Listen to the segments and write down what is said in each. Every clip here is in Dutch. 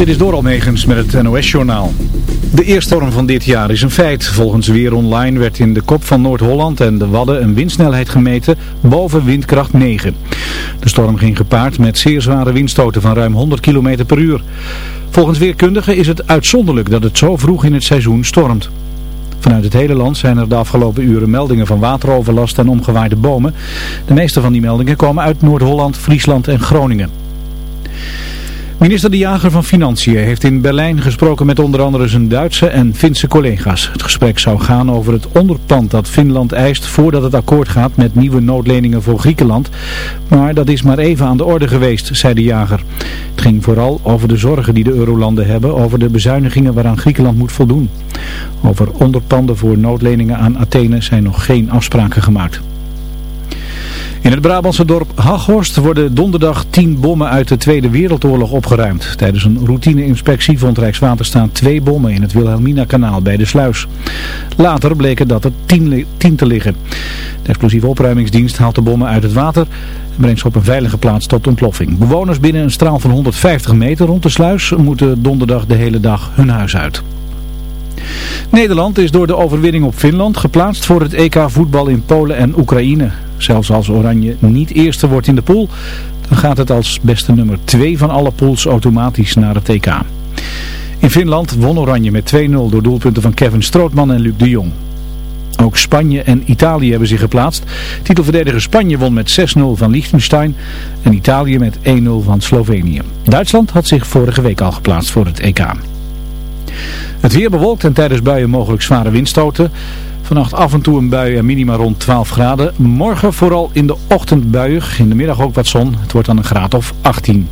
Dit is door Almegens met het NOS-journaal. De eerste storm van dit jaar is een feit. Volgens Weer Online werd in de kop van Noord-Holland en de Wadden een windsnelheid gemeten boven windkracht 9. De storm ging gepaard met zeer zware windstoten van ruim 100 km per uur. Volgens weerkundigen is het uitzonderlijk dat het zo vroeg in het seizoen stormt. Vanuit het hele land zijn er de afgelopen uren meldingen van wateroverlast en omgewaaide bomen. De meeste van die meldingen komen uit Noord-Holland, Friesland en Groningen. Minister De Jager van Financiën heeft in Berlijn gesproken met onder andere zijn Duitse en Finse collega's. Het gesprek zou gaan over het onderpand dat Finland eist voordat het akkoord gaat met nieuwe noodleningen voor Griekenland. Maar dat is maar even aan de orde geweest, zei De Jager. Het ging vooral over de zorgen die de eurolanden hebben over de bezuinigingen waaraan Griekenland moet voldoen. Over onderpanden voor noodleningen aan Athene zijn nog geen afspraken gemaakt. In het Brabantse dorp Haghorst worden donderdag tien bommen uit de Tweede Wereldoorlog opgeruimd. Tijdens een routine-inspectie vond Rijkswaterstaat twee bommen in het Wilhelmina-kanaal bij de sluis. Later bleken dat er tien, tien te liggen. De explosieve opruimingsdienst haalt de bommen uit het water en brengt ze op een veilige plaats tot ontploffing. Bewoners binnen een straal van 150 meter rond de sluis moeten donderdag de hele dag hun huis uit. Nederland is door de overwinning op Finland geplaatst voor het EK voetbal in Polen en Oekraïne. Zelfs als Oranje niet eerste wordt in de pool, dan gaat het als beste nummer 2 van alle pools automatisch naar het EK. In Finland won Oranje met 2-0 door doelpunten van Kevin Strootman en Luc de Jong. Ook Spanje en Italië hebben zich geplaatst. Titelverdediger Spanje won met 6-0 van Liechtenstein en Italië met 1-0 van Slovenië. Duitsland had zich vorige week al geplaatst voor het EK. Het weer bewolkt en tijdens buien mogelijk zware windstoten. Vannacht af en toe een bui en minima rond 12 graden. Morgen vooral in de ochtend buiig, in de middag ook wat zon. Het wordt dan een graad of 18.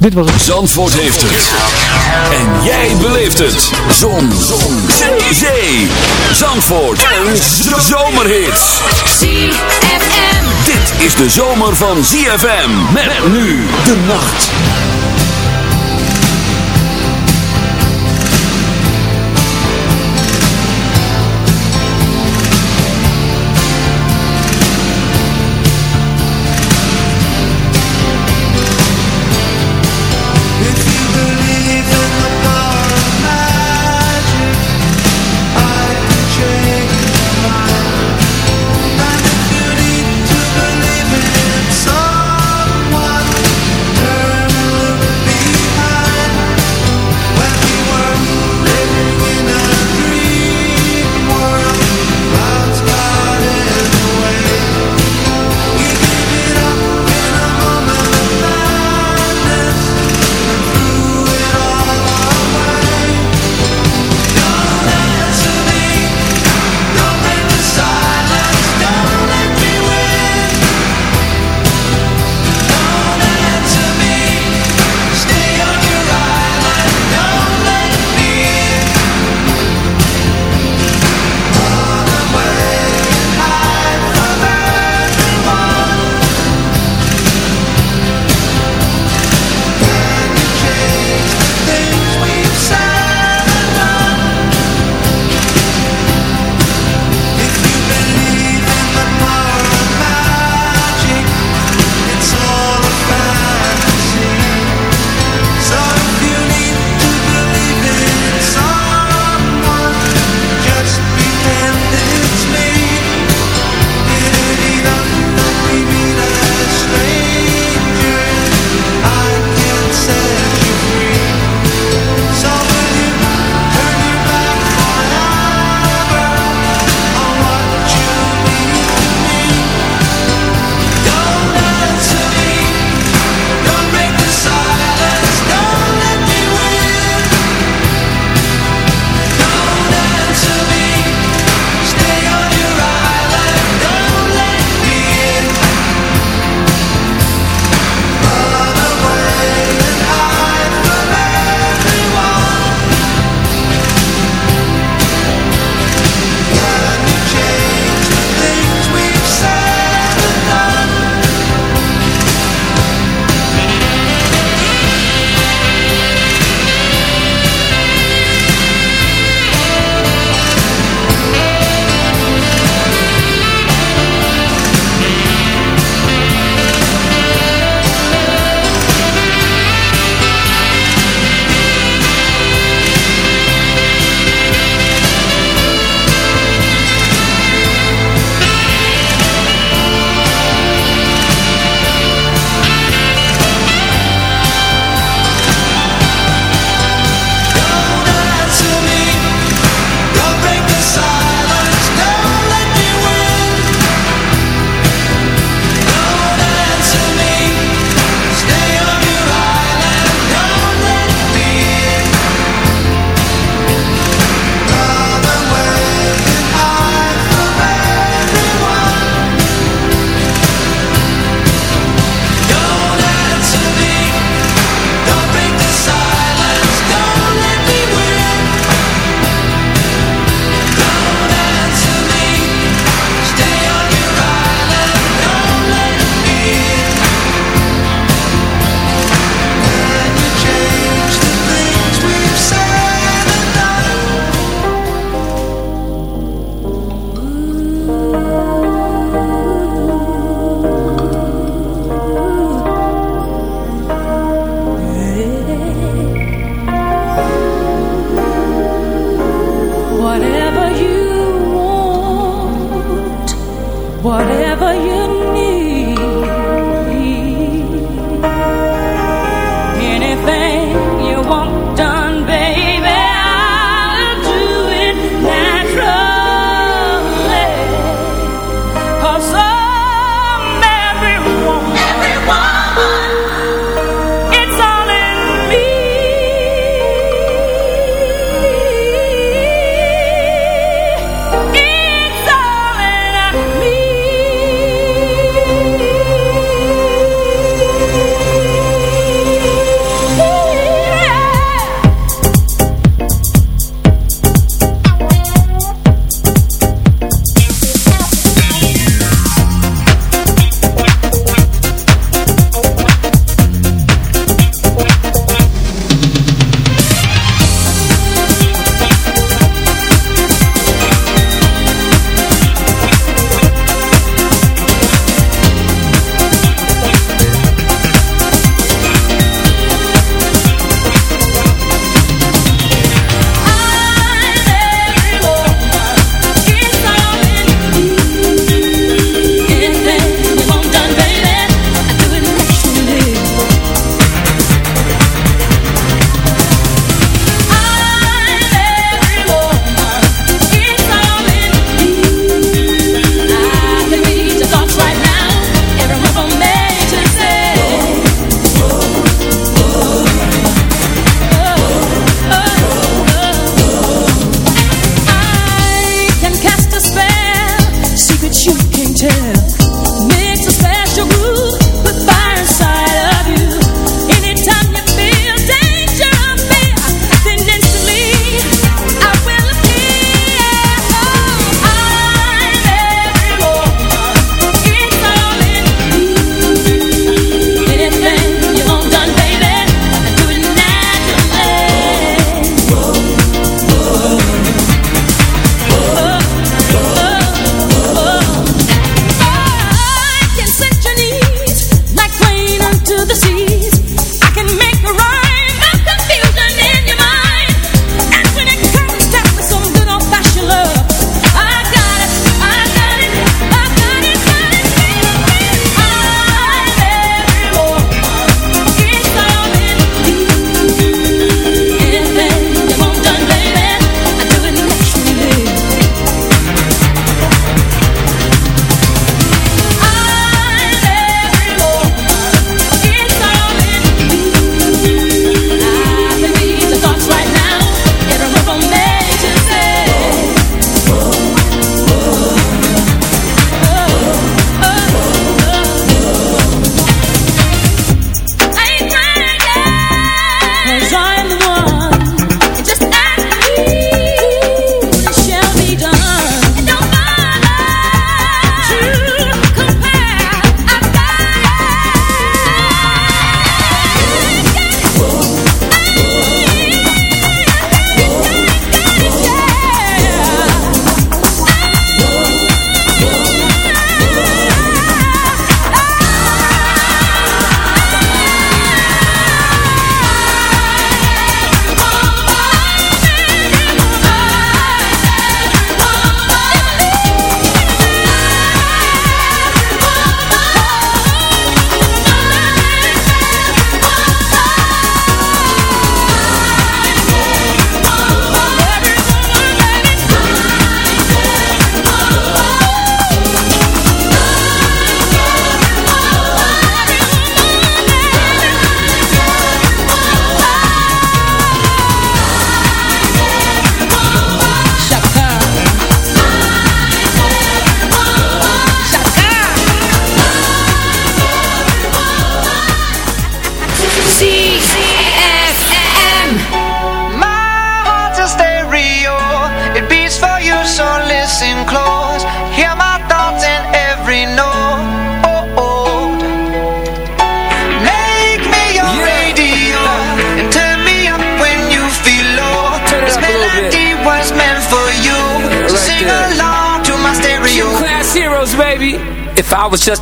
Dit was het. Zandvoort heeft het. En jij beleeft het. Zon. zon. Zee. Zee. Zandvoort. Een zomerhit. ZFM. Dit is de zomer van ZFM. Met nu de nacht.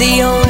The only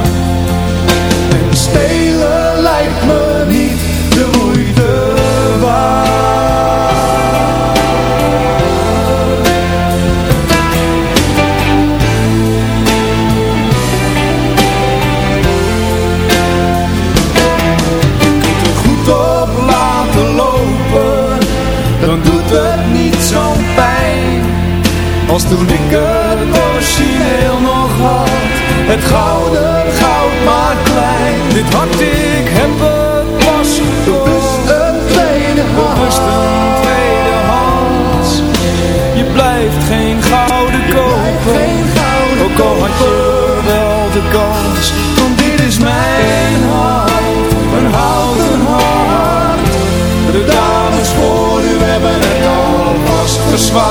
Als toen ik het origineel nog had. Het gouden goud maar klein. Dit hart ik heb het pas Bewust een tweede hand. Bewust een tweede hand. Je blijft geen gouden kopen Ook al had je wel de kans. Want dit is mijn hart. Een houten hart. De dames voor u hebben het al vast verzwaard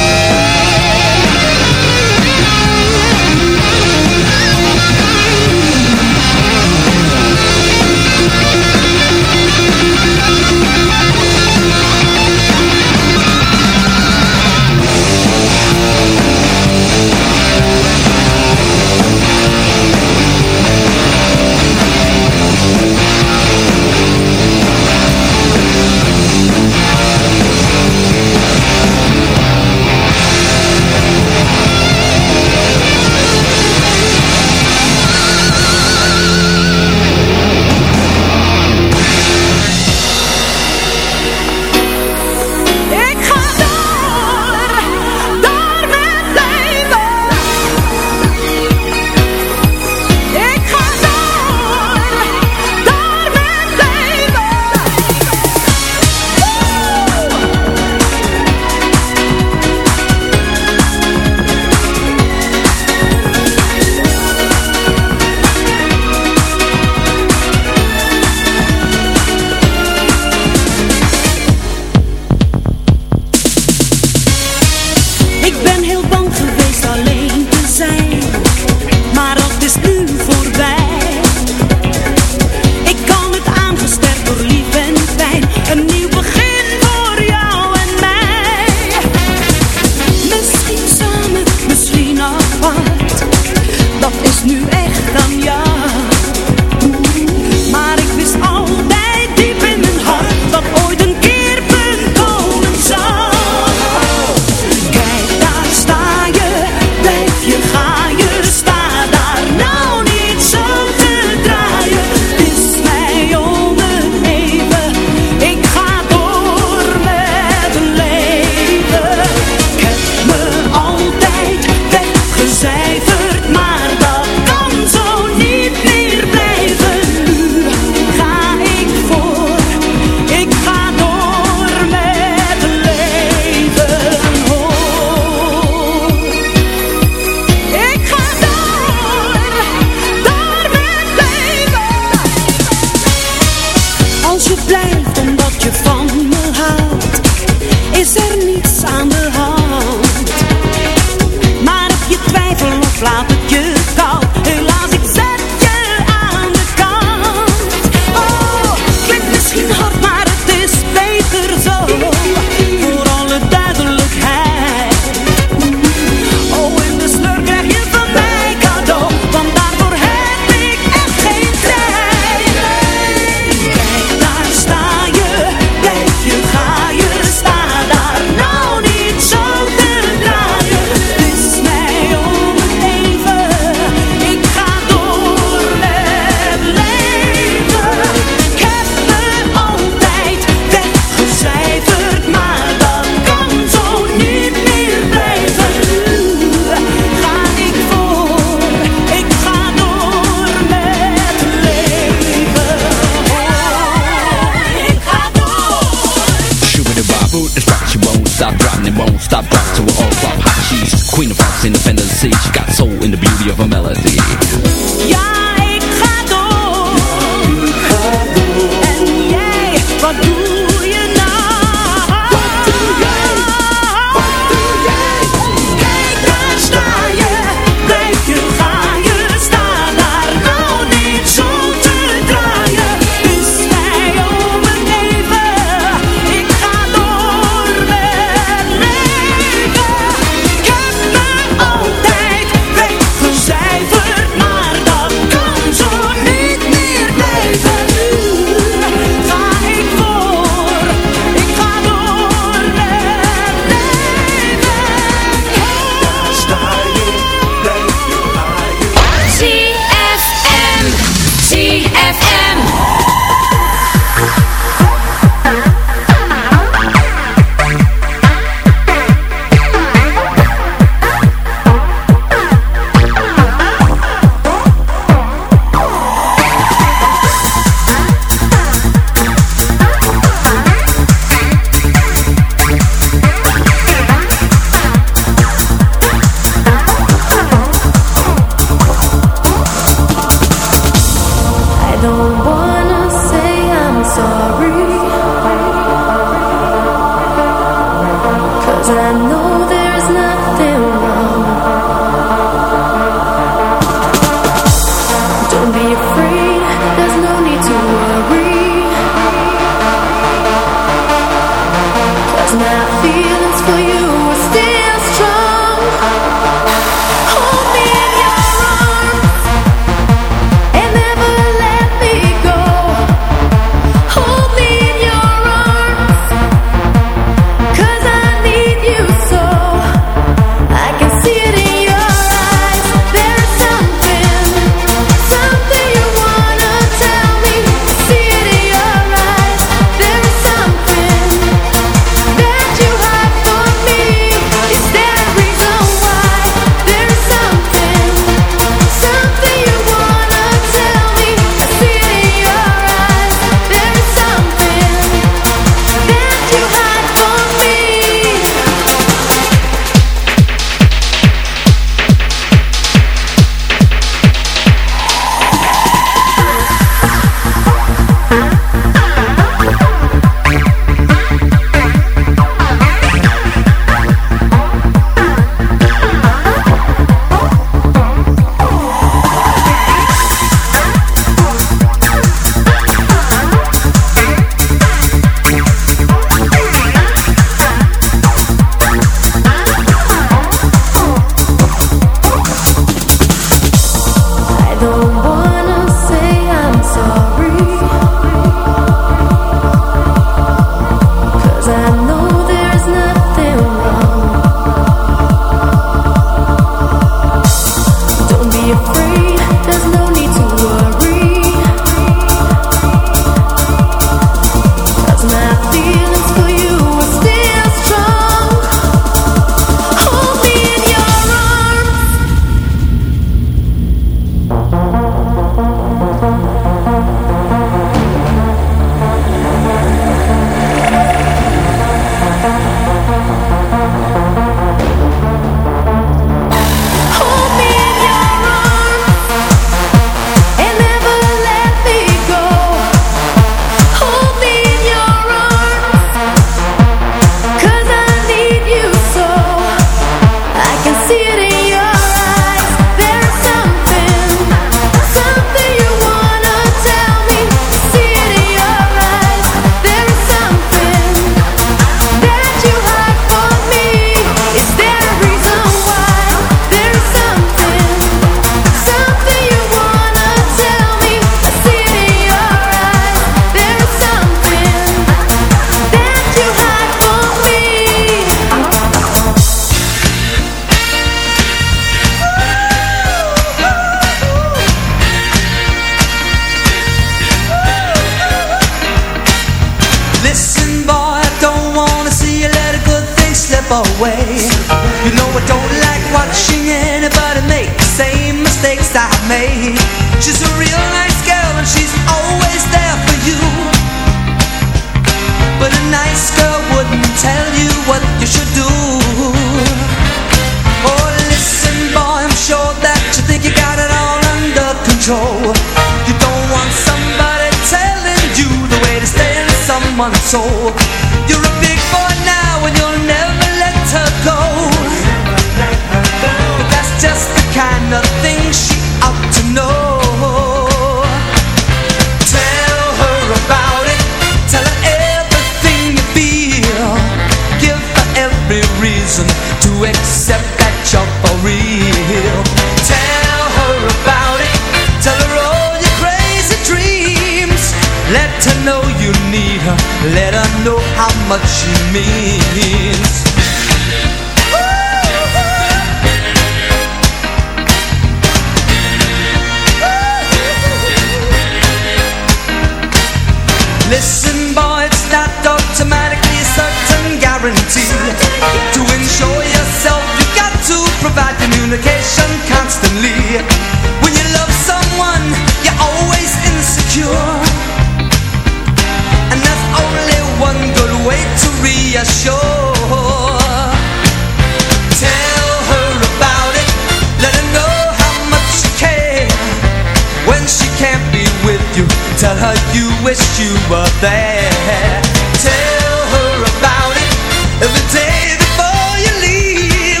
Tell her you wish you were there. Tell her about it. Every day before you leave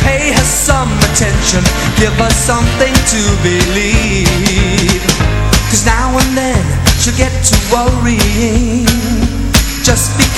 Pay her some attention. Give her something to now and then She'll worrying. Just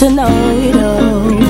to know it all. Oh.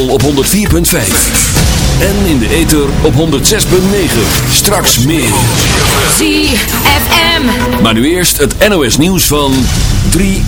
kabel op 104.5. En in de ether op 106.9. Straks meer. ZFM. Maar nu eerst het NOS nieuws van 3